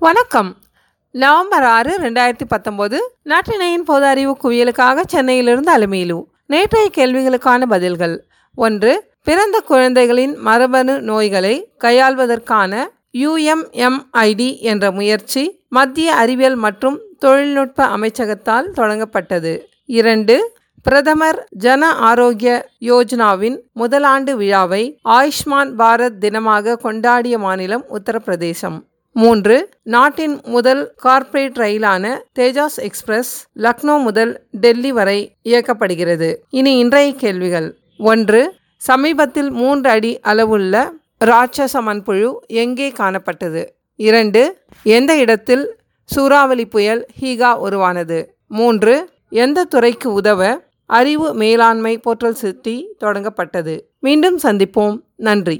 வணக்கம். நவம்பர் ஆறு ரெண்டாயிரத்தி பத்தொம்போது நாட்டினையின் பொது அறிவு குவியலுக்காக சென்னையிலிருந்து அலுமையிலு. நேற்றைய கேள்விகளுக்கான பதில்கள். ஒன்று பிறந்த குழந்தைகளின் மரபணு நோய்களை கையாள்வதற்கான யுஎம்எம்ஐடி என்ற முயற்சி மத்திய அறிவியல் மற்றும் தொழில்நுட்ப அமைச்சகத்தால் தொடங்கப்பட்டது. இரண்டு பிரதமர் ஜன ஆரோக்கிய யோஜனாவின் முதலாண்டு விழாவை ஆயுஷ்மான் பாரத் தினமாக கொண்டாடிய மாநிலம் உத்தரப்பிரதேசம். மூன்று நாட்டின் முதல் கார்ப்பரேட் ரயிலான தேஜாஸ் எக்ஸ்பிரஸ் லக்னோ முதல் டெல்லி வரை இயக்கப்படுகிறது. இனி இன்றைய கேள்விகள். ஒன்று சமீபத்தில் மூன்று அடி அளவுள்ள ராட்சச மண்புழு எங்கே காணப்பட்டது? இரண்டு எந்த இடத்தில் சூறாவளி புயல் ஹீகா உருவானது? மூன்று எந்த துறைக்கு உதவ அறிவு மேலாண்மை போர்ட்டல் சிட்டி தொடங்கப்பட்டது? மீண்டும் சந்திப்போம். நன்றி.